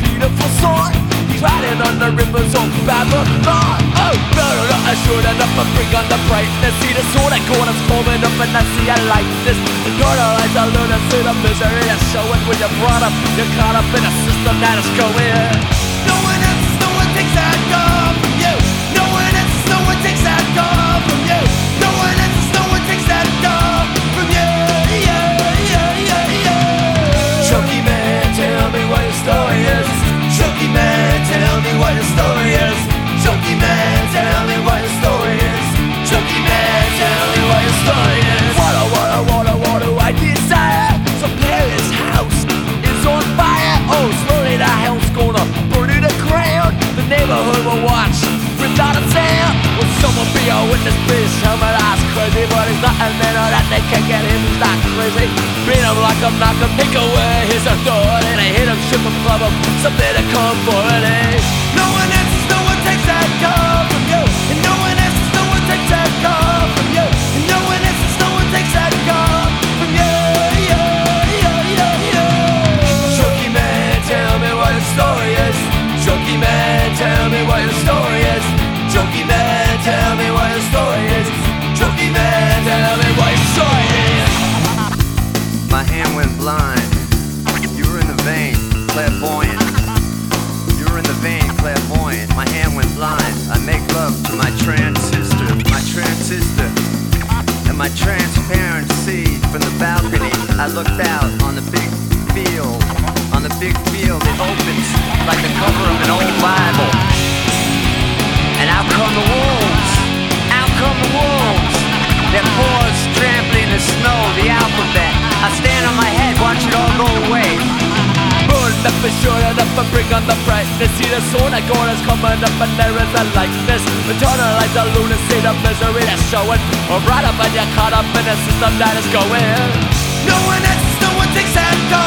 beautiful song. He's riding on the rivers of Babylon. Oh, murder I should enough and bring on the brightness. See the sword I got is forming up and I see a likeness. The colorize the lunacy, the misery that's showing when you're brought up. You're caught up in a system that is going. What your story is. Chucky man, tell me what your story is. Chucky man, tell me what your story is. A, a, a, I desire? So Paris house is on fire. Oh, slowly the hell's gonna burn to the ground. The neighborhood will watch without a sound. Will someone be a witness, please? Tell crazy, but it's not a minute that they can get him. He's not crazy. Beat him like I'm not gonna take away his authority. They hit him, ship him, club him, something to come for it. eh? Blind. You were in the vein, clairvoyant. You were in the vein, clairvoyant. My hand went blind. I make love to my transistor, my transistor, and my transparent seed from the balcony. I looked out on the big field. Sure enough and bring on the brightness. See the I got is coming up and there is a likeness. Eternalize the lunacy, the misery that's showing. Or right up and you're caught up in a system that is going. No one else, no one takes that gun